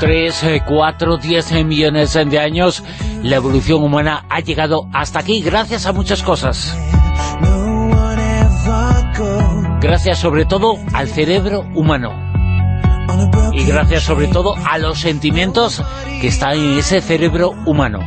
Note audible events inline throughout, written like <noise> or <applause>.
3, 4, 10 millones de años, la evolución humana ha llegado hasta aquí gracias a muchas cosas. Gracias sobre todo al cerebro humano. Y gracias sobre todo a los sentimientos que están en ese cerebro humano.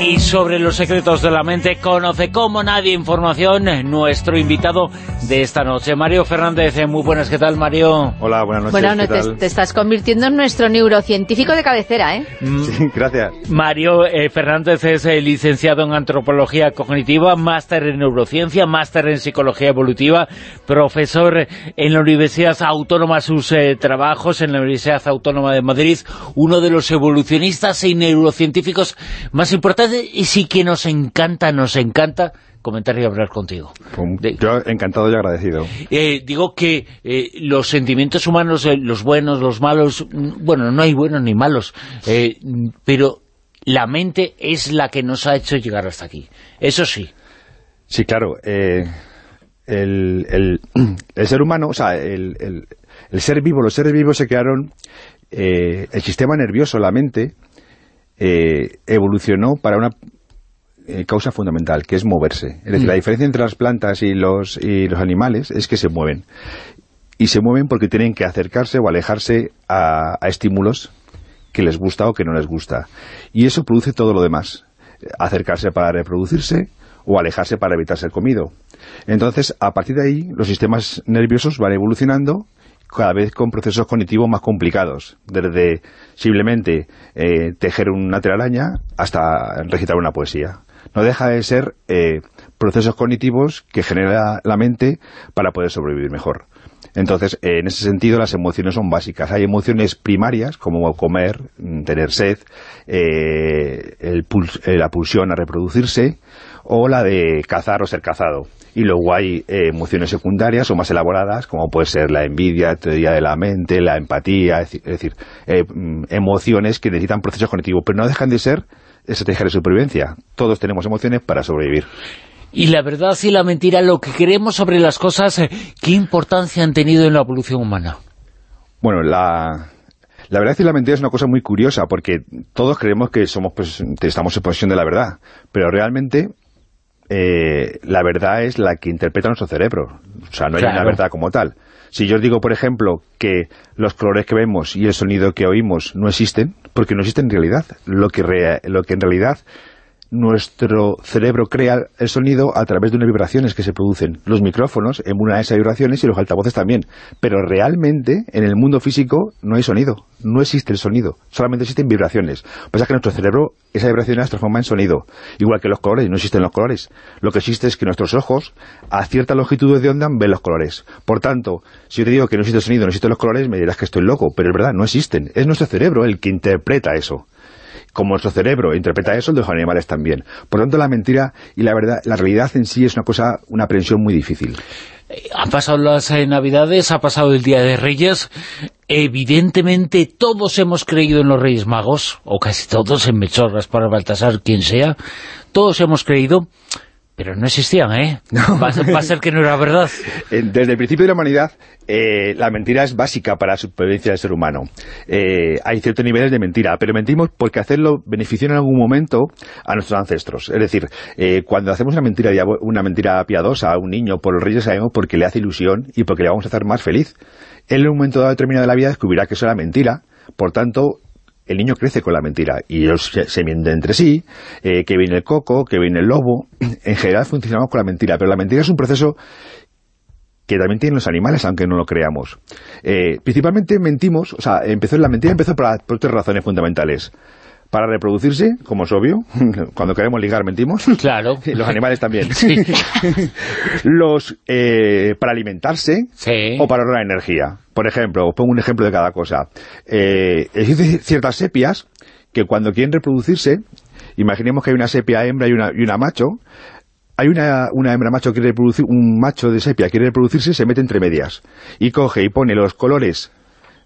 Y sobre los secretos de la mente conoce como nadie información nuestro invitado de esta noche, Mario Fernández. Muy buenas, ¿qué tal, Mario? Hola, buenas noches. Bueno, te, te, estás convirtiendo en nuestro neurocientífico de cabecera, ¿eh? Mm. Sí, gracias. Mario eh, Fernández es eh, licenciado en Antropología Cognitiva, máster en Neurociencia, máster en Psicología Evolutiva, profesor en la Universidad Autónoma, sus eh, trabajos en la Universidad Autónoma de Madrid, uno de los evolucionistas y neurocientíficos más importantes y sí que nos encanta, nos encanta comentar y hablar contigo. Yo encantado y agradecido. Eh, digo que eh, los sentimientos humanos, eh, los buenos, los malos, mm, bueno, no hay buenos ni malos, pero la mente es la que nos ha hecho llegar hasta aquí. Eso sí. Sí, claro. El, el, el, ser humano, o sea, el, el, ser vivo, los seres vivos se crearon, el sistema nervioso, la mente, eh, evolucionó para una eh, causa fundamental, que es moverse. Es decir, mm. la diferencia entre las plantas y los, y los animales es que se mueven. Y se mueven porque tienen que acercarse o alejarse a, a estímulos que les gusta o que no les gusta. Y eso produce todo lo demás. Acercarse para reproducirse o alejarse para evitar ser comido. Entonces, a partir de ahí, los sistemas nerviosos van evolucionando cada vez con procesos cognitivos más complicados, desde simplemente eh, tejer una telaraña hasta recitar una poesía. No deja de ser eh, procesos cognitivos que genera la mente para poder sobrevivir mejor. Entonces, en ese sentido, las emociones son básicas. Hay emociones primarias, como comer, mm, tener sed, eh, el la pulsión a reproducirse, o la de cazar o ser cazado y luego hay eh, emociones secundarias o más elaboradas, como puede ser la envidia, teoría de la mente, la empatía, es decir, eh, mm, emociones que necesitan procesos cognitivos, pero no dejan de ser estrategias de supervivencia. Todos tenemos emociones para sobrevivir. Y la verdad y la mentira, lo que creemos sobre las cosas, eh, ¿qué importancia han tenido en la evolución humana? Bueno, la, la verdad y la mentira es una cosa muy curiosa, porque todos creemos que somos pues, estamos en posesión de la verdad, pero realmente eh, la verdad es la que interpreta nuestro cerebro. O sea, no hay una verdad como tal. Si yo os digo, por ejemplo, que los colores que vemos y el sonido que oímos no existen, porque no existen en realidad. Lo que, lo que en realidad nuestro cerebro crea el sonido a través de unas vibraciones que se producen. Los micrófonos emulan esas vibraciones y los altavoces también. Pero realmente, en el mundo físico, no hay sonido. No existe el sonido. Solamente existen vibraciones. Lo que pasa es que nuestro cerebro, esas vibraciones las transforma en sonido. Igual que los colores, no existen los colores. Lo que existe es que nuestros ojos, a ciertas longitudes de onda, ven los colores. Por tanto, si yo te digo que no existe el sonido, no existen los colores, me dirás que estoy loco. Pero es verdad, no existen. Es nuestro cerebro el que interpreta eso como nuestro cerebro interpreta eso, de los animales también. Por lo tanto, la mentira y la verdad, la realidad en sí es una cosa, una aprensión muy difícil. Han pasado las eh, Navidades, ha pasado el Día de Reyes. Evidentemente todos hemos creído en los Reyes Magos, o casi todos, en Mechorras, para Baltasar, quien sea. Todos hemos creído, pero no existían, ¿eh? <laughs> Va, a ser que no era verdad. <laughs> Desde el principio de la humanidad, eh, la mentira es básica para la supervivencia del ser humano. Eh, hay ciertos niveles de mentira, pero mentimos porque hacerlo beneficia en algún momento a nuestros ancestros. Es decir, eh, cuando hacemos una mentira una mentira piadosa a un niño por los reyes, sabemos porque le hace ilusión y porque le vamos a hacer más feliz. Él en un momento dado determinado de la vida descubrirá que eso era mentira, por tanto, el niño crece con la mentira y ellos se, mienten entre sí, eh, que viene el coco, que viene el lobo. En general funcionamos con la mentira, pero la mentira es un proceso que también tienen los animales, aunque no lo creamos. Eh, principalmente mentimos, o sea, empezó la mentira empezó por, por tres razones fundamentales para reproducirse, como es obvio, <laughs> cuando queremos ligar mentimos. <laughs> Claro. Los animales también. <laughs> Los eh, para alimentarse o para ahorrar energía. Por ejemplo, os pongo un ejemplo de cada cosa. Eh, existen ciertas sepias que cuando quieren reproducirse, imaginemos que hay una sepia hembra y una, y una macho, hay una, una hembra macho que quiere reproducir, un macho de sepia quiere reproducirse, se mete entre medias y coge y pone los colores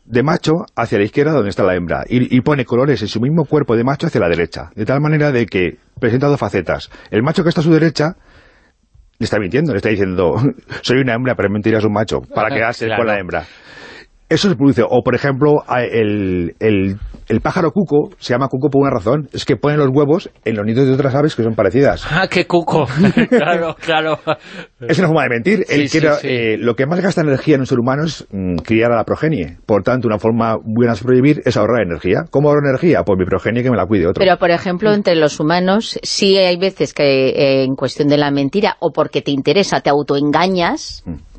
de macho hacia la izquierda donde está la hembra y, pone colores en su mismo cuerpo de macho hacia la derecha, de tal manera de que presenta dos facetas. El macho que está a su derecha le está mintiendo, le está diciendo <laughs> soy una hembra, pero mentira es un macho, para <laughs> quedarse con la hembra. Eso se produce. O, por ejemplo, el, el, el, pájaro cuco se llama cuco por una razón. Es que ponen los huevos en los nidos de otras aves que son parecidas. <laughs> ¡Ah, qué cuco! <laughs> claro, claro. Es una forma de mentir. Eh, lo que más gasta energía en un ser humano es mm, criar a la progenie. Por tanto, una forma buena de sobrevivir es ahorrar energía. ¿Cómo ahorro energía? Pues mi progenie que me la cuide otro. Pero, por ejemplo, entre los humanos, sí hay veces que eh, en cuestión de la mentira, o porque te interesa, te autoengañas... Mm.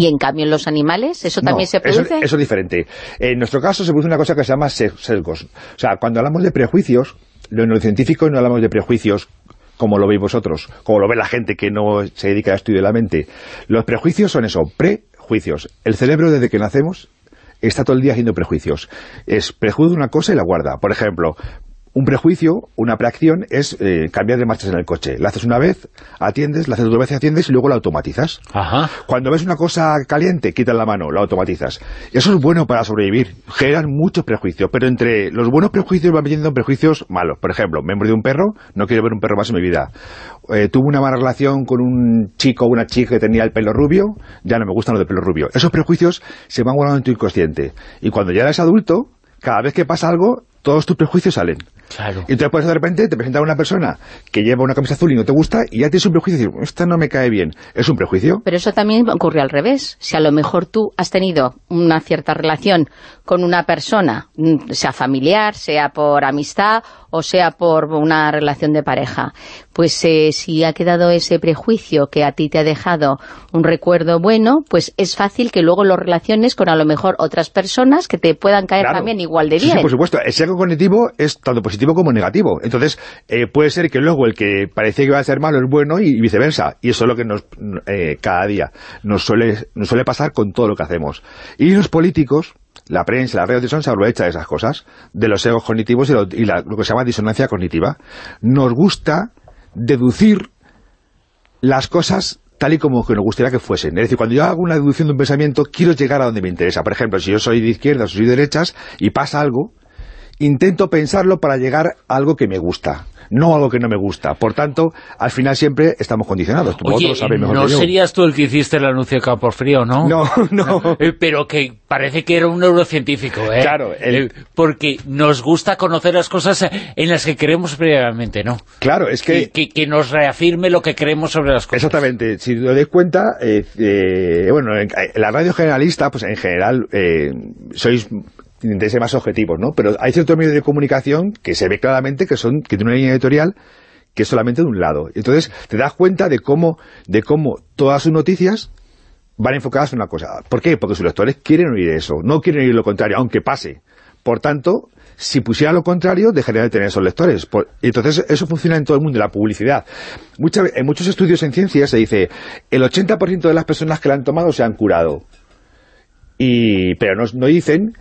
¿Y en cambio en los animales eso también se produce? Eso, es diferente. En nuestro caso se produce una cosa que se llama sesgos. O sea, cuando hablamos de prejuicios, lo neurocientífico no hablamos de prejuicios como lo veis vosotros, como lo ve la gente que no se dedica al estudio de la mente. Los prejuicios son eso, prejuicios. El cerebro desde que nacemos está todo el día haciendo prejuicios. Es prejuicio una cosa y la guarda. Por ejemplo, un prejuicio, una preacción, es eh, cambiar de marchas en el coche. La haces una vez, atiendes, la haces otra vez, atiendes y luego la automatizas. Cuando ves una cosa caliente, quitas la mano, la automatizas. Eso es bueno para sobrevivir. Generan muchos prejuicios, pero entre los buenos prejuicios van viendo prejuicios malos. Por ejemplo, me de un perro, no quiero ver un perro más en mi vida. Eh, tuve una mala relación con un chico o una chica que tenía el pelo rubio, ya no me gustan los de pelo rubio. Esos prejuicios se van guardando en tu inconsciente. Y cuando ya eres adulto, cada vez que pasa algo, todos tus prejuicios salen. Claro. Y entonces pues, de repente te presenta una persona que lleva una camisa azul y no te gusta y ya tienes un prejuicio y dices, esta no me cae bien. ¿Es un prejuicio? Pero eso también ocurre al revés. Si a lo mejor tú has tenido una cierta relación con una persona, mm, sea familiar, sea por amistad o sea por una relación de pareja, pues eh, si ha quedado ese prejuicio que a ti te ha dejado un recuerdo bueno, pues es fácil que luego lo relaciones con a lo mejor otras personas que te puedan caer también igual de bien. Sí, por supuesto. Cognitivo es tanto positivo como negativo. Entonces, eh, puede ser que luego el que parecía que iba a ser malo es bueno y, viceversa. Y eso es lo que nos eh, cada día nos suele, nos suele pasar con todo lo que hacemos. Y los políticos, la prensa, la radio se aprovecha de esas cosas, de los egos cognitivos y, lo, lo que se llama disonancia cognitiva. Nos gusta deducir las cosas tal y como que nos gustaría que fuesen. Es decir, cuando yo hago una deducción de un pensamiento, quiero llegar a donde me interesa. Por ejemplo, si yo soy de izquierdas o soy de derechas y pasa algo, intento pensarlo para llegar a algo que me gusta no algo que no me gusta. Por tanto, al final siempre estamos condicionados. Oye, no serías tú el que hiciste el anuncio de Frío, ¿no? No, no. <laughs> Eh, pero que parece que era un neurocientífico, ¿eh? Claro. Eh, porque nos gusta conocer las cosas en las que creemos previamente, ¿no? Claro, es que... Que, nos reafirme lo que creemos sobre las cosas. Exactamente. Si te das cuenta, eh, bueno, en, la radio generalista, pues en general, sois de ser más objetivos, ¿no? Pero hay ciertos medios de comunicación que se ve claramente que son que tienen una línea editorial que es solamente de un lado. Entonces, te das cuenta de cómo, de cómo todas sus noticias van enfocadas en una cosa. ¿Por qué? Porque sus lectores quieren oír eso, no quieren oír lo contrario, aunque pase. Por tanto, si pusiera lo contrario, dejaría de tener esos lectores. entonces, eso funciona en todo el mundo, la publicidad. en muchos estudios en ciencias se dice, el 80% de las personas que la han tomado se han curado. Y, pero no, no dicen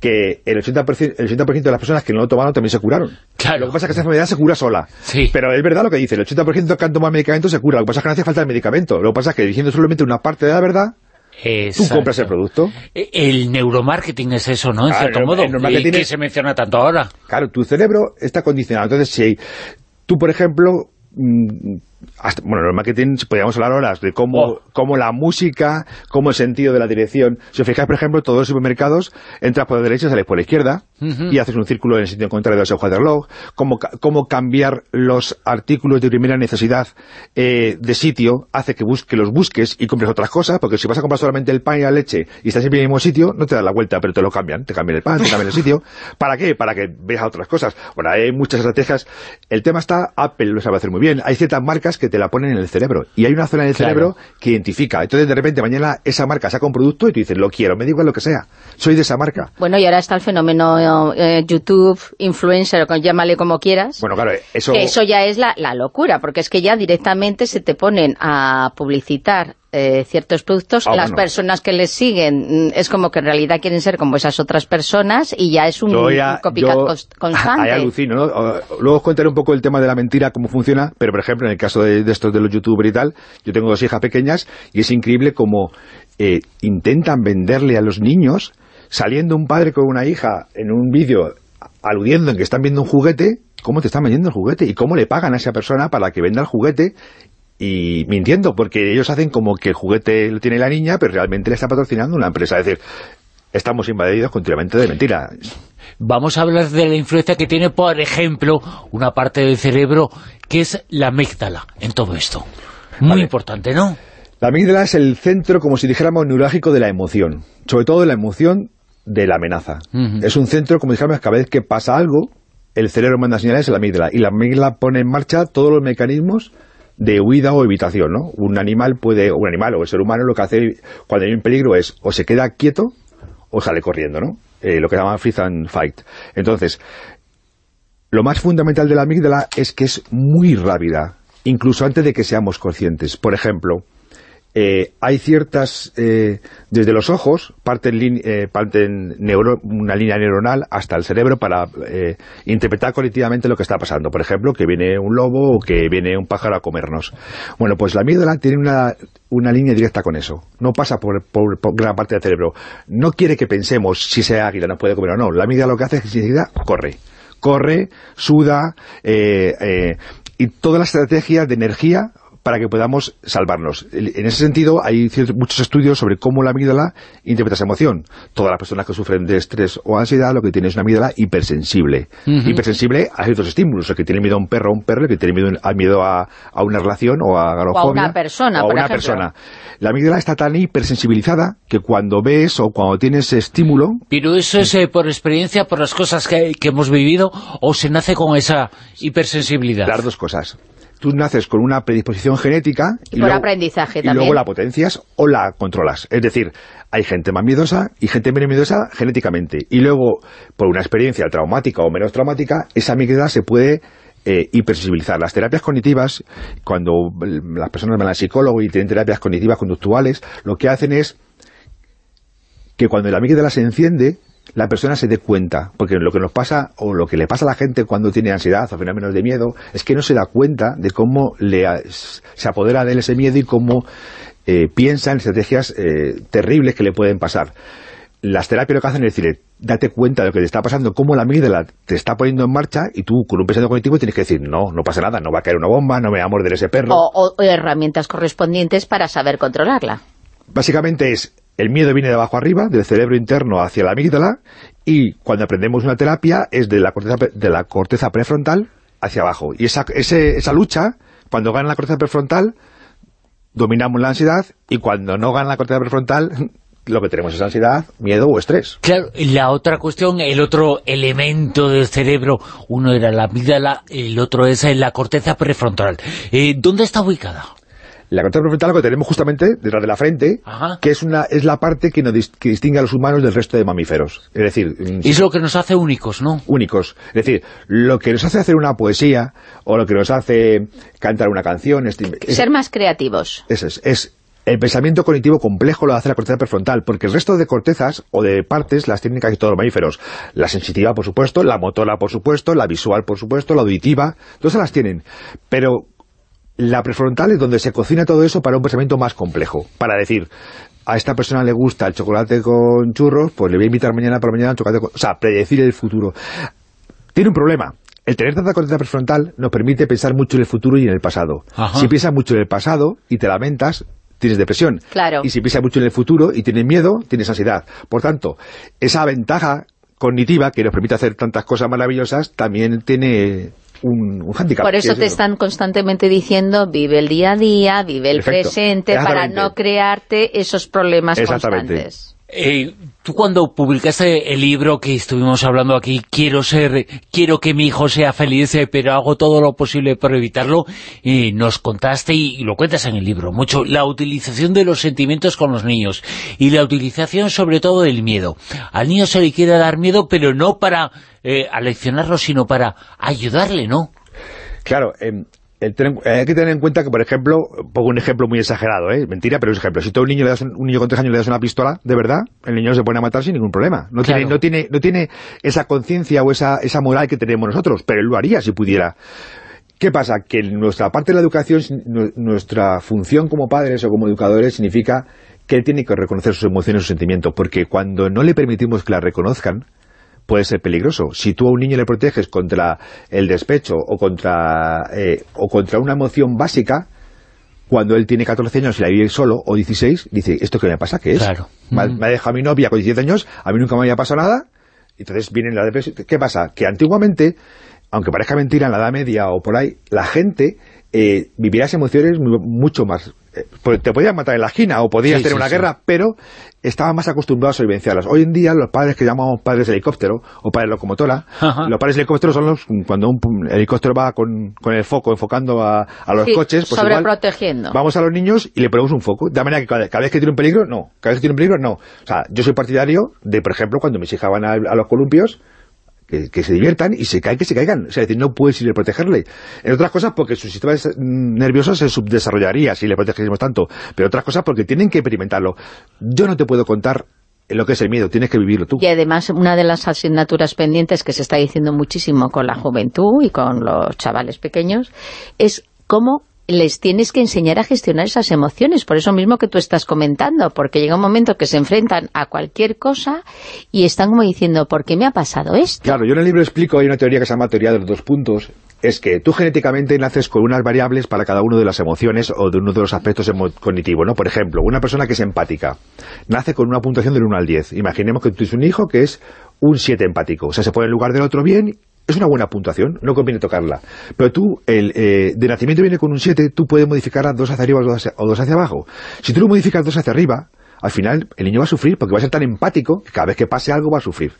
que el 80%, el 80 de las personas que no lo tomaron también se curaron. Claro. Lo que pasa es que esa enfermedad se cura sola. Sí. Pero es verdad lo que dice, el 80% que han tomado medicamento se cura. Lo que pasa es que no hace falta el medicamento. Lo que pasa es que diciendo solamente una parte de la verdad, tú compras el producto. E, el neuromarketing es eso, ¿no? En cierto modo, el que se menciona tanto ahora. Claro, tu cerebro está condicionado. Entonces, si tú, por ejemplo, mm, bueno, en el marketing podríamos hablar horas de cómo, oh. cómo la música, cómo el sentido de la dirección. Si os fijáis, por ejemplo, todos los supermercados, entras por la derecha y sales por la izquierda, y haces un círculo en el sentido contrario de las hojas de reloj, cómo, cómo cambiar los artículos de primera necesidad eh, de sitio hace que, busque, los busques y compres otras cosas, porque si vas a comprar solamente el pan y la leche y estás siempre en el mismo sitio, no te das la vuelta, pero te lo cambian, te cambian el pan, te cambian el sitio. <laughs> ¿Para qué? Para que veas otras cosas. Bueno, hay muchas estrategias. El tema está, Apple lo sabe hacer muy bien. Hay ciertas marcas que te la ponen en el cerebro. Y hay una zona en el cerebro que identifica. Entonces, de repente, mañana esa marca saca un producto y tú dices, lo quiero, me digo lo que sea. Soy de esa marca. Bueno, y ahora está el fenómeno eh, YouTube, influencer, llámale como quieras. Bueno, claro, eso... eso ya es la, la locura, porque es que ya directamente se te ponen a publicitar eh, ciertos productos, ah, las personas que les siguen mm, es como que en realidad quieren ser como esas otras personas y ya es un, copycat <laughs> constante. alucino, ¿no? Luego os contaré un poco el tema de la mentira, cómo funciona, pero por ejemplo en el caso de, estos de los youtubers y tal, yo tengo dos hijas pequeñas y es increíble como eh, intentan venderle a los niños, saliendo un padre con una hija en un vídeo aludiendo en que están viendo un juguete, cómo te están vendiendo el juguete y cómo le pagan a esa persona para que venda el juguete y mintiendo, porque ellos hacen como que el juguete lo tiene la niña, pero realmente le está patrocinando una empresa. Es decir, estamos invadidos continuamente de mentiras. Vamos a hablar de la influencia que tiene, por ejemplo, una parte del cerebro que es la amígdala en todo esto. Muy importante, ¿no? La amígdala es el centro, como si dijéramos, neurálgico de la emoción. Sobre todo de la emoción de la amenaza. Es un centro, como dijéramos, cada vez que pasa algo, el cerebro manda señales a la amígdala. Y la amígdala pone en marcha todos los mecanismos de huida o evitación, ¿no? Un animal puede, un animal o el ser humano lo que hace cuando hay un peligro es o se queda quieto o sale corriendo, ¿no? Eh, lo que se llama freeze and fight. Entonces, lo más fundamental de la amígdala es que es muy rápida, incluso antes de que seamos conscientes. Por ejemplo, eh, hay ciertas, eh, desde los ojos, parten, eh, parten una línea neuronal hasta el cerebro para interpretar colectivamente lo que está pasando. Por ejemplo, que viene un lobo o que viene un pájaro a comernos. Bueno, pues la amígdala tiene una, una línea directa con eso. No pasa por, por, gran parte del cerebro. No quiere que pensemos si ese águila nos puede comer o no. La amígdala lo que hace es que enseguida corre. Corre, suda, y todas las estrategias de energía para que podamos salvarnos. En ese sentido, hay muchos estudios sobre cómo la amígdala interpreta esa emoción. Todas las personas que sufren de estrés o ansiedad lo que tienen es una amígdala hipersensible. Hipersensible a ciertos estímulos. El que tiene miedo a un perro o un perro, el que tiene miedo a, miedo a, una relación o a O a una persona, o a una persona. La amígdala está tan hipersensibilizada que cuando ves o cuando tienes estímulo... ¿Pero eso es eh, por experiencia, por las cosas que, que hemos vivido, o se nace con esa hipersensibilidad? Las dos cosas tú naces con una predisposición genética y, por aprendizaje y luego la potencias o la controlas. Es decir, hay gente más miedosa y gente menos miedosa genéticamente. Y luego, por una experiencia traumática o menos traumática, esa amígdala se puede eh, hipersensibilizar. Las terapias cognitivas, cuando las personas van al psicólogo y tienen terapias cognitivas conductuales, lo que hacen es que cuando la amígdala se enciende, la persona se dé cuenta, porque lo que nos pasa, o lo que le pasa a la gente cuando tiene ansiedad o fenómenos de miedo, es que no se da cuenta de cómo le, se apodera de él ese miedo y cómo eh, piensa en estrategias eh, terribles que le pueden pasar. Las terapias lo que hacen es decir, date cuenta de lo que te está pasando, cómo la amígdala te está poniendo en marcha y tú con un pensamiento cognitivo tienes que decir, no, no pasa nada, no va a caer una bomba, no me va a morder ese perro. o herramientas correspondientes para saber controlarla. Básicamente es el miedo viene de abajo arriba, del cerebro interno hacia la amígdala, y cuando aprendemos una terapia es de la corteza, de la corteza prefrontal hacia abajo. Y esa, esa lucha, cuando gana la corteza prefrontal, dominamos la ansiedad, y cuando no gana la corteza prefrontal, <laughs> lo que tenemos es ansiedad, miedo o estrés. Claro, la otra cuestión, el otro elemento del cerebro, uno era la amígdala, el otro es la corteza prefrontal. Eh, ¿Dónde está ubicada? La corteza prefrontal lo que tenemos justamente detrás de la frente, que es una es la parte que, nos distingue a los humanos del resto de mamíferos. Es decir... Es lo que nos hace únicos, ¿no? Únicos. Es decir, lo que nos hace hacer una poesía, o lo que nos hace cantar una canción... Es, Ser más creativos. Eso es, es el pensamiento cognitivo complejo lo hace la corteza prefrontal, porque el resto de cortezas o de partes las tienen casi todos los mamíferos. La sensitiva, por supuesto, la motora, por supuesto, la visual, por supuesto, la auditiva, todas las tienen. Pero la prefrontal es donde se cocina todo eso para un pensamiento más complejo, para decir, a esta persona le gusta el chocolate con churros, pues le voy a invitar mañana por la mañana al chocolate con... O sea, predecir el futuro. Tiene un problema. El tener tanta corteza prefrontal nos permite pensar mucho en el futuro y en el pasado. Si piensas mucho en el pasado y te lamentas, tienes depresión. Claro. Y si piensas mucho en el futuro y tienes miedo, tienes ansiedad. Por tanto, esa ventaja cognitiva que nos permite hacer tantas cosas maravillosas también tiene un, handicap. Por eso te están constantemente diciendo, vive el día a día, vive el presente, para no crearte esos problemas constantes. Eh, tú cuando publicaste el libro que estuvimos hablando aquí, quiero ser, quiero que mi hijo sea feliz, eh, pero hago todo lo posible por evitarlo, y nos contaste, y lo cuentas en el libro, mucho, la utilización de los sentimientos con los niños, y la utilización sobre todo del miedo. Al niño se le quiere dar miedo, pero no para eh, aleccionarlo, sino para ayudarle, ¿no? Claro, eh, hay que tener en cuenta que, por ejemplo, pongo un ejemplo muy exagerado, ¿eh? mentira, pero es ejemplo. Si tú a un niño, le das un, niño con tres años le das una pistola, de verdad, el niño se pone a matar sin ningún problema. No, tiene, no, tiene, no tiene esa conciencia o esa, esa moral que tenemos nosotros, pero él lo haría si pudiera. ¿Qué pasa? Que nuestra parte de la educación, nuestra función como padres o como educadores significa que él tiene que reconocer sus emociones y sus sentimientos, porque cuando no le permitimos que las reconozcan, puede ser peligroso. Si tú a un niño le proteges contra el despecho o contra, eh, o contra una emoción básica, cuando él tiene 14 años y la vive solo, o 16, dice, ¿esto qué me pasa? ¿Qué es? Claro. Me, ha- ha dejado mi novia con 17 años, a mí nunca me había pasado nada, entonces viene la depresión. ¿Qué pasa? Que antiguamente, aunque parezca mentira, en la Edad Media o por ahí, la gente eh, vivía las emociones mu- mucho más... eh, pues te podían matar en la esquina o podías Sí, tener sí, una sí. guerra, pero estaban más acostumbrados a vivenciarlas. Hoy en día los padres que llamamos padres de helicóptero o padres locomotora, Ajá. los padres de helicóptero son los cuando un helicóptero va con, con el foco enfocando a, a los Sí, coches, pues igual sobreprotegiendo. vamos a los niños y le ponemos un foco. De manera que cada, cada vez que tiene un peligro, no. Cada vez que tiene un peligro, no. O sea, yo soy partidario de, por ejemplo, cuando mis hijas van a, a los columpios, que, se diviertan y se caen, que se caigan. O sea, es decir, no puedes ir a protegerle. En otras cosas porque su sistema mm, nervioso se subdesarrollaría si le protegésemos tanto. Pero otras cosas porque tienen que experimentarlo. Yo no te puedo contar lo que es el miedo, tienes que vivirlo tú. Y además, una de las asignaturas pendientes que se está diciendo muchísimo con la juventud y con los chavales pequeños es cómo les tienes que enseñar a gestionar esas emociones, por eso mismo que tú estás comentando, porque llega un momento que se enfrentan a cualquier cosa y están como diciendo, ¿por qué me ha pasado esto? Claro, yo en el libro explico, hay una teoría que se llama teoría de los dos puntos, es que tú genéticamente naces con unas variables para cada uno de las emociones o de uno de los aspectos cognitivos, ¿no? Por ejemplo, una persona que es empática, nace con una puntuación del 1 al 10. Imaginemos que tú tienes un hijo que es un 7 empático, o sea, se pone en lugar del otro bien, es una buena puntuación, no conviene tocarla. Pero tú, el, eh, de nacimiento viene con un 7, tú puedes modificarla dos hacia arriba o dos hacia, abajo. Si tú lo modificas dos hacia arriba, al final el niño va a sufrir porque va a ser tan empático que cada vez que pase algo va a sufrir.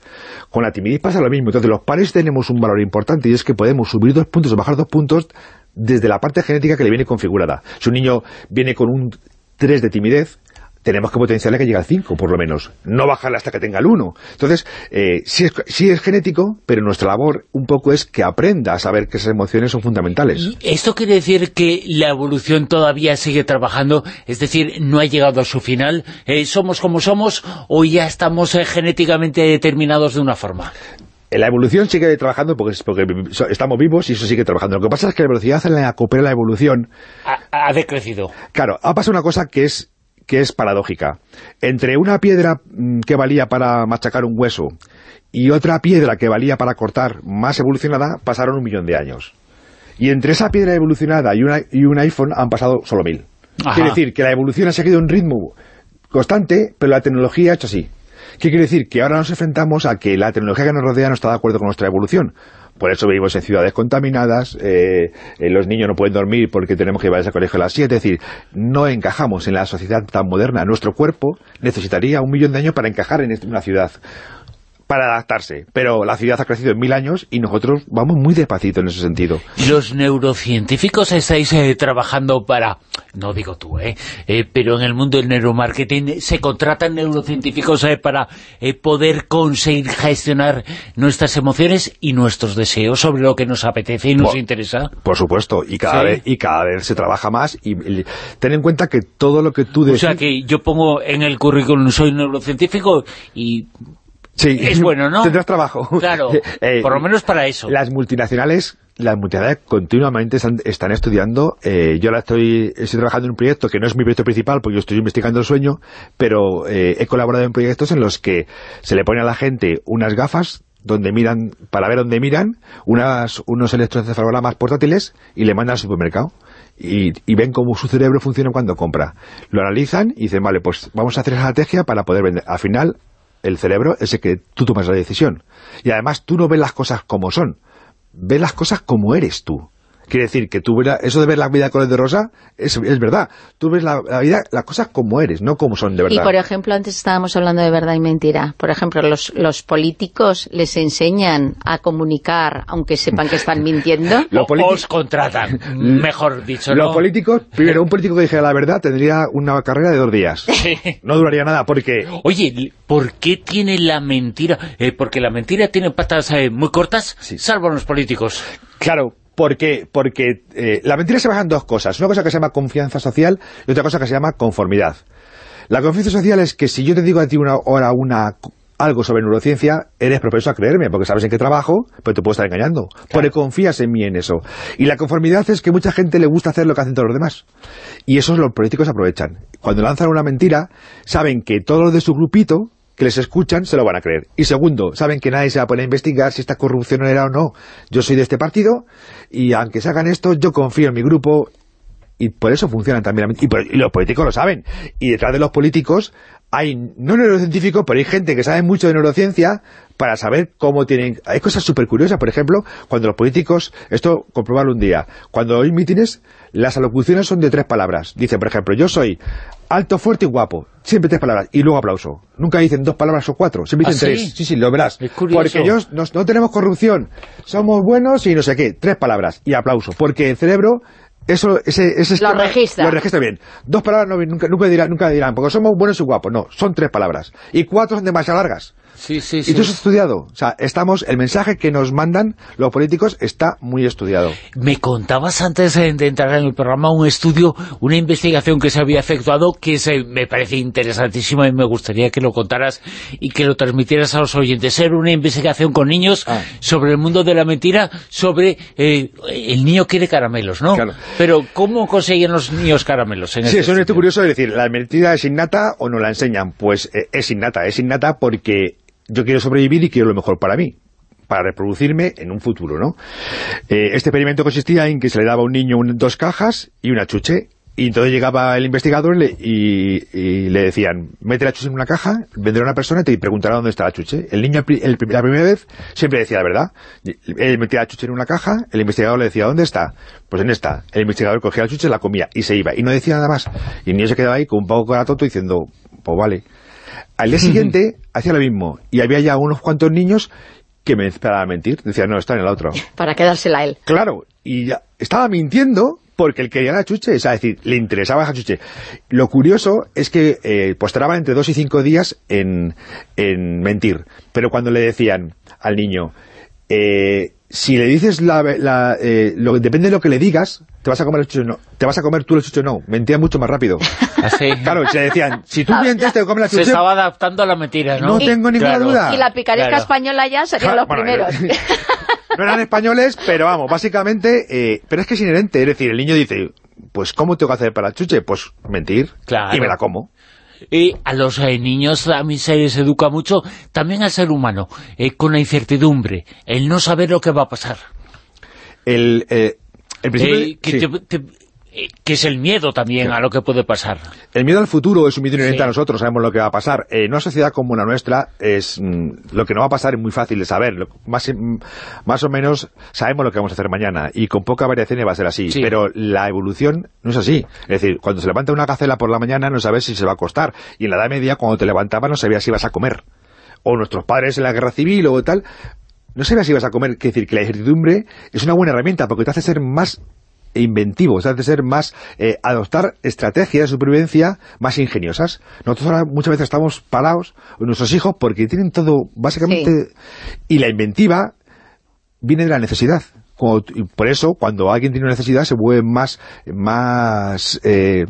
Con la timidez pasa lo mismo. Entonces los pares tenemos un valor importante y es que podemos subir dos puntos o bajar dos puntos desde la parte genética que le viene configurada. Si un niño viene con un 3 de timidez, tenemos que potenciarle que llegue al 5, por lo menos. No bajarle hasta que tenga el 1. Entonces, eh, sí, es, sí es genético, pero nuestra labor un poco es que aprenda a saber que esas emociones son fundamentales. ¿Esto quiere decir que la evolución todavía sigue trabajando? Es decir, ¿no ha llegado a su final? Eh, ¿Somos como somos o ya estamos eh, genéticamente determinados de una forma? La evolución sigue trabajando porque, estamos vivos y eso sigue trabajando. Lo que pasa es que la velocidad en la que opera la evolución Ha, ha decrecido. Claro, ha pasado una cosa que es, que es paradójica. Entre una piedra mm, que valía para machacar un hueso y otra piedra que valía para cortar más evolucionada, pasaron un millón de años. Y entre esa piedra evolucionada y, una- y un iPhone han pasado solo mil. Ajá. Quiere decir que la evolución ha seguido un ritmo constante, pero la tecnología ha hecho así. ¿Qué quiere decir? Que ahora nos enfrentamos a que la tecnología que nos rodea no está de acuerdo con nuestra evolución. Por eso vivimos en ciudades contaminadas, eh, eh, los niños no pueden dormir porque tenemos que llevarles al colegio a las 7, es decir, no encajamos en la sociedad tan moderna. Nuestro cuerpo necesitaría un millón de años para encajar en este- una ciudad, para adaptarse. Pero la ciudad ha crecido en mil años y nosotros vamos muy despacito en ese sentido. Los neurocientíficos estáis eh, trabajando para, no digo tú, eh, eh, pero en el mundo del neuromarketing se contratan neurocientíficos eh, para eh, poder conseguir gestionar nuestras emociones y nuestros deseos sobre lo que nos apetece y nos interesa. Por supuesto, y cada, Sí. vez, y cada vez se trabaja más. Y, y ten en cuenta que todo lo que tú O decides... sea que yo pongo en el currículum soy neurocientífico y Sí. es bueno, ¿no? Tendrás trabajo. Claro, <laughs> Eh, por lo menos para eso. Las multinacionales las multinacionales continuamente están, están estudiando. eh, yo ahora estoy, estoy trabajando en un proyecto que no es mi proyecto principal porque yo estoy investigando el sueño, pero eh, he colaborado en proyectos en los que se le pone a la gente unas gafas donde miran, para ver dónde miran, unas, unos electroencefalogramas portátiles y le mandan al supermercado. Y, y ven cómo su cerebro funciona cuando compra. Lo analizan y dicen, vale, pues vamos a hacer estrategia para poder vender. Al final, el cerebro es el que tú tomas la decisión. Y además tú no ves las cosas como son, ves las cosas como eres tú. Quiere decir que tú ves la- eso de ver la vida de color de rosa es, es verdad. Tú ves la, la vida, las cosas como eres, no como son de Y verdad. por ejemplo, antes estábamos hablando de verdad y mentira. Por ejemplo, los, los políticos les enseñan a comunicar, aunque sepan que están mintiendo. <laughs> Lo O- político- Os contratan, mejor dicho, ¿no? Los políticos, primero, un político que dijera la verdad tendría una carrera de dos días. No duraría nada porque Oye, ¿por qué tiene la mentira? Eh, porque la mentira tiene patas eh, muy cortas, Sí. salvo los políticos. Claro, porque, porque eh, la mentira se basa en dos cosas. Una cosa que se llama confianza social y otra cosa que se llama conformidad. La confianza social es que si yo te digo a ti una hora una algo sobre neurociencia, eres propenso a creerme, porque sabes en qué trabajo, pero te puedo estar engañando. Porque confías en mí en eso. Y la conformidad es que mucha gente le gusta hacer lo que hacen todos los demás. Y eso los políticos aprovechan. Cuando lanzan una mentira, saben que todos los de su grupito que les escuchan se lo van a creer. Y segundo, saben que nadie se va a poner a investigar si esta corrupción era o no. Yo soy de este partido y aunque se hagan esto, yo confío en mi grupo y por eso funcionan también. Y, y los políticos lo saben. Y detrás de los políticos hay, no neurocientíficos, pero hay gente que sabe mucho de neurociencia para saber cómo tienen... Hay cosas súper curiosas, por ejemplo, cuando los políticos... Esto, comprobarlo un día. Cuando hay mítines, las alocuciones son de tres palabras. Dice, por ejemplo, yo soy alto, fuerte y guapo. Siempre tres palabras. Y luego aplauso. Nunca dicen dos palabras o cuatro. Siempre dicen ¿Ah, tres. Sí, sí, lo verás. Es curioso. Porque ellos no, no tenemos corrupción. Somos buenos y no sé qué. Tres palabras. Y aplauso. Porque el cerebro eso, ese, ese Lo registra. Lo registra bien. Dos palabras no, nunca, nunca, dirán, nunca dirán, porque somos buenos y guapos. No, son tres palabras. Y cuatro son demasiado largas. Sí, sí, Y tú has estudiado. O sea, estamos, el mensaje que nos mandan los políticos está muy estudiado. Me contabas antes de, entrar en el programa un estudio, una investigación que se había efectuado que se, me parece interesantísima y me gustaría que lo contaras y que lo transmitieras a los oyentes. Era una investigación con niños Ah. sobre el mundo de la mentira, sobre eh, el niño quiere caramelos, ¿no? Claro. Pero ¿cómo consiguen los niños caramelos? En Sí, este eso es sitio? curioso de decir, ¿la mentira es innata o no la enseñan? Pues eh, es innata, es innata porque yo quiero sobrevivir y quiero lo mejor para mí para reproducirme en un futuro, ¿no? Eh, este experimento consistía en que se le daba a un niño un- dos cajas y una chuche, y entonces llegaba el investigador y le, y- y le decían, mete la chuche en una caja, vendrá una persona y te preguntará dónde está la chuche. El niño el- la primera vez siempre decía la verdad. Él metía la chuche en una caja, el investigador le decía, ¿dónde está? Pues en esta. El investigador cogía la chuche, la comía y se iba, y no decía nada más. Y el niño se quedaba ahí con un poco cara tonto diciendo, pues vale. Al día siguiente hacía lo mismo, y había ya unos cuantos niños que me esperaban a mentir. Decían, no, está en el otro. <laughs> Para quedársela a él. Claro, y ya estaba mintiendo porque él quería la chuche, es decir, le interesaba esa chuche. Lo curioso es que eh, pues tardaba entre dos y cinco días en, en mentir, pero cuando le decían al niño, eh, si le dices la, la, eh, lo, depende de lo que le digas, te vas a comer el chuche o no, te vas a comer tú el chuche o no, mentía mucho más rápido. <laughs> Así. Claro, se decían, si tú mientes te comes la Se chuche, estaba adaptando a la mentira, ¿no? no tengo ninguna Claro. duda. Y la picaresca Claro. española ya serían <laughs> los Bueno, primeros. <laughs> no eran españoles, pero vamos, básicamente, eh, pero es que es inherente, es decir, el niño dice, pues ¿cómo tengo que hacer para el chuche? Pues mentir, Claro. y me la como. Y a los eh, niños también se les educa mucho, también al ser humano, eh, con la incertidumbre, el no saber lo que va a pasar. El, eh, el principio Eh, de- que, sí. te- te- eh, que es el miedo también a lo que puede pasar. El miedo al futuro es un miedo inherente Sí. a nosotros, sabemos lo que va a pasar. En una sociedad como la nuestra, es mm, lo que no va a pasar es muy fácil de saber. Lo- más, mm, más o menos sabemos lo que vamos a hacer mañana, y con pocas variaciones va a ser así. Sí. Pero la evolución no es así. Es decir, cuando se levanta una gacela por la mañana no sabes si se va a acostar. Y en la Edad Media, cuando te levantabas, no sabías si ibas a comer. O nuestros padres en la Guerra Civil o tal... No sabías si ibas a comer. Quiere decir que la incertidumbre es una buena herramienta porque te hace ser más inventivo, te hace ser más, eh, adoptar estrategias de supervivencia más ingeniosas. Nosotros ahora muchas veces estamos parados, nuestros hijos, porque tienen todo, básicamente, y la inventiva viene de la necesidad. Como- y por eso, cuando alguien tiene una necesidad, se vuelve más, más eh,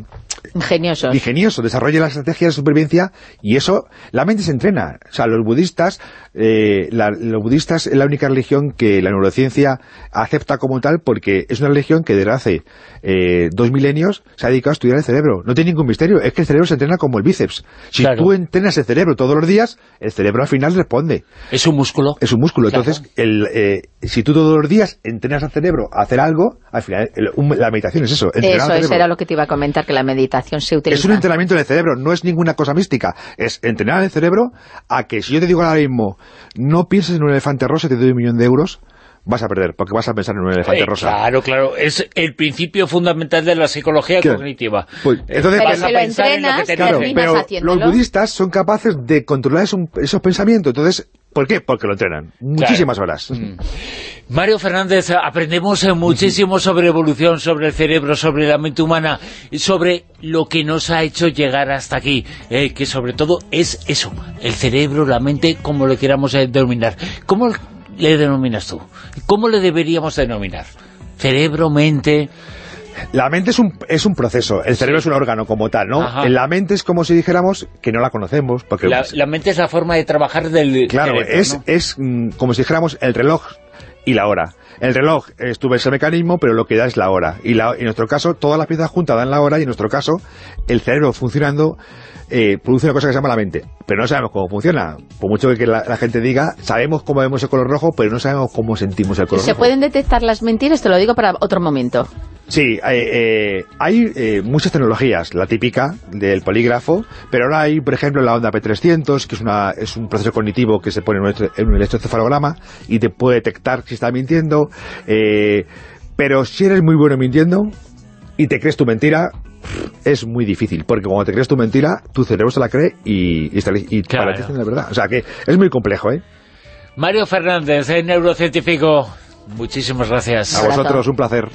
Ingeniosos. ingenioso, desarrolla las estrategias de supervivencia y eso, la mente se entrena. O sea, los budistas, eh, la- los budistas es la única religión que la neurociencia acepta como tal porque es una religión que desde hace eh, dos milenios se ha dedicado a estudiar el cerebro. No tiene ningún misterio, es que el cerebro se entrena como el bíceps. Si Claro. tú entrenas el cerebro todos los días, el cerebro al final responde. Es un músculo. Es un músculo. Claro. Entonces, el, eh, si tú todos los días entrenas al cerebro a hacer algo, al final, el- un- la meditación es eso. Eso, era lo que te iba a comentar, que la meditación se utiliza. Es un entrenamiento del cerebro, no es ninguna cosa mística. Es entrenar el cerebro a que si yo te digo ahora mismo, no pienses en un elefante rosa y te doy un millón de euros, vas a perder, porque vas a pensar en un elefante Eh, rosa. Claro, claro. Es el principio fundamental de la psicología cognitiva. Pues, entonces, Pero vas si a lo pensar en lo que entrenas, te Claro, pero los budistas son capaces de controlar esos, esos pensamientos. Entonces, ¿por qué? Porque lo entrenan. Muchísimas horas. Mario Fernández, aprendemos eh, muchísimo sobre evolución, sobre el cerebro, sobre la mente humana, sobre lo que nos ha hecho llegar hasta aquí, eh, que sobre todo es eso, el cerebro, la mente, como lo queramos eh, denominar. ¿Cómo le denominas tú? ¿Cómo le deberíamos denominar? Cerebro, mente... La mente es un, es un proceso, el cerebro es un órgano como tal, ¿no? Ajá. La mente es como si dijéramos que no la conocemos, porque... La, la mente es la forma de trabajar del Claro, cerebro, es, ¿no? es mm, como si dijéramos el reloj y la hora. El reloj es tu ese mecanismo, pero lo que da es la hora. Y la, en nuestro caso, todas las piezas juntas dan la hora, y en nuestro caso, el cerebro funcionando eh, produce una cosa que se llama la mente. Pero no sabemos cómo funciona. Por mucho que la, la gente diga, sabemos cómo vemos el color rojo, pero no sabemos cómo sentimos el color ¿Se rojo. pueden detectar las mentiras? Te lo digo para otro momento. Sí, eh, hay eh, muchas tecnologías, la típica del polígrafo, pero ahora hay, por ejemplo, la onda P300, que es, una, es un proceso cognitivo que se pone en un electroencefalograma y te puede detectar si está mintiendo, eh, pero si eres muy bueno mintiendo y te crees tu mentira, es muy difícil, porque cuando te crees tu mentira, tu cerebro se la cree y, y, y para ti es la verdad. O sea que es muy complejo, ¿eh? Mario Fernández, neurocientífico, muchísimas gracias. A vosotros, un placer.